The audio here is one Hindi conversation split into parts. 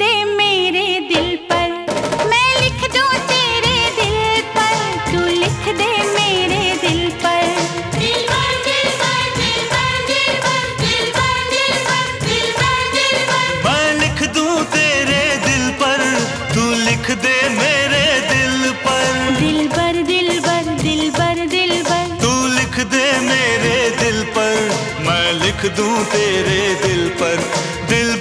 दे मेरे दिल पर मैं लिख तेरे दिल पर तू लिख दे मेरे दिल पर मैं लिख तेरे दिल पर तू लिख दे मेरे दिल पर दिल पर दिल पर दिल पर दिल पर तू लिख दे मेरे दिल पर मैं लिख दूँ तेरे दिल पर दिल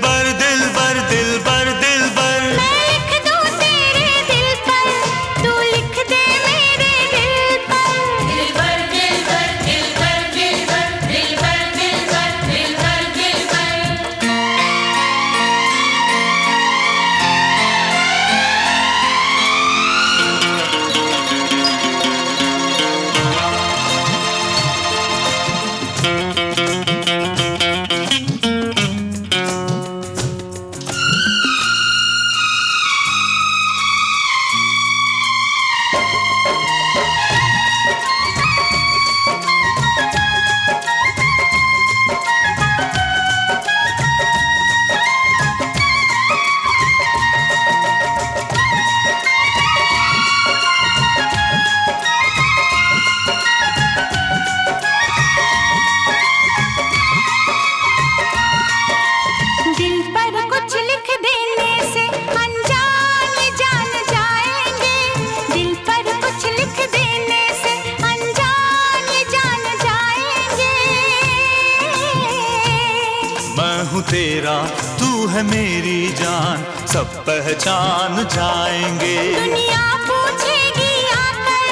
तेरा तू है मेरी जान सब पहचान जाएँगे। दुनिया पूछेगी आकर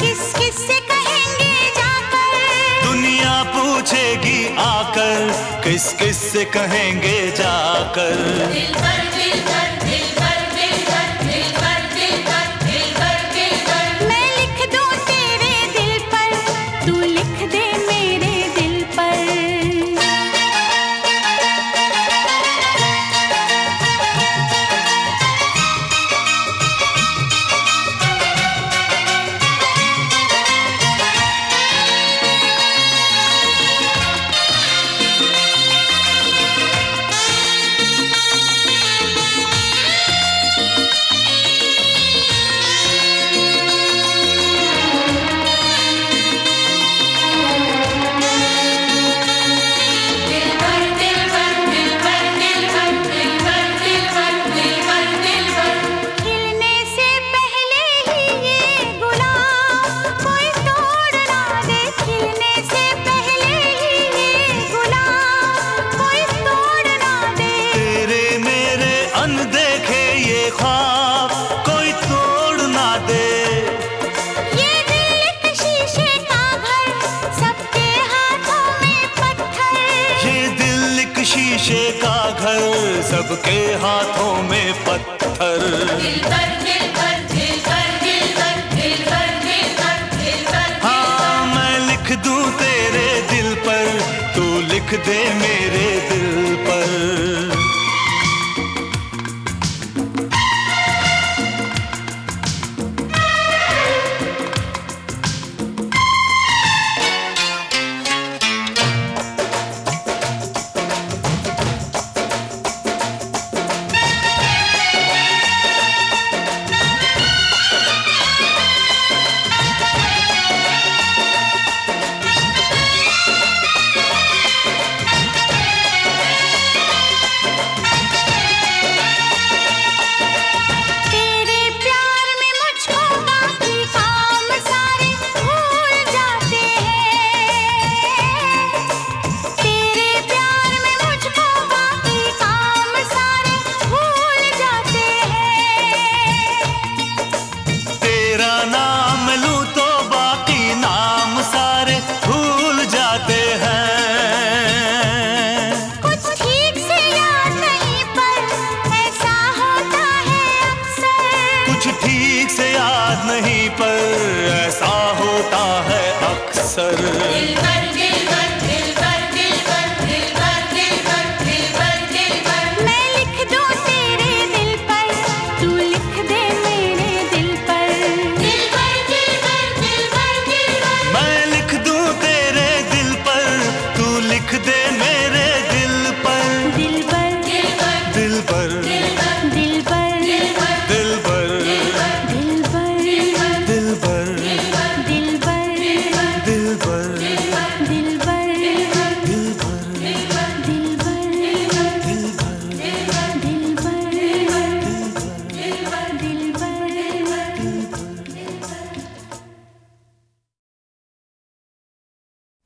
किस किस से कहेंगे जाकर। दुनिया पूछेगी आकर किस किस से कहेंगे जाकर। दिल पर दिल पर मेरे अनदेखे ये ख्वाब कोई तोड़ ना दे। ये दिल एक शीशे का घर सबके हाथों में पत्थर। ये दिल एक शीशे का घर सबके हाथों में पत्थर। दिल पर दिल पर दिल पर दिल पर दिल पर दिल पर दिल पर हाँ मैं लिख दूँ तेरे दिल पर तू लिख दे मेरे दिल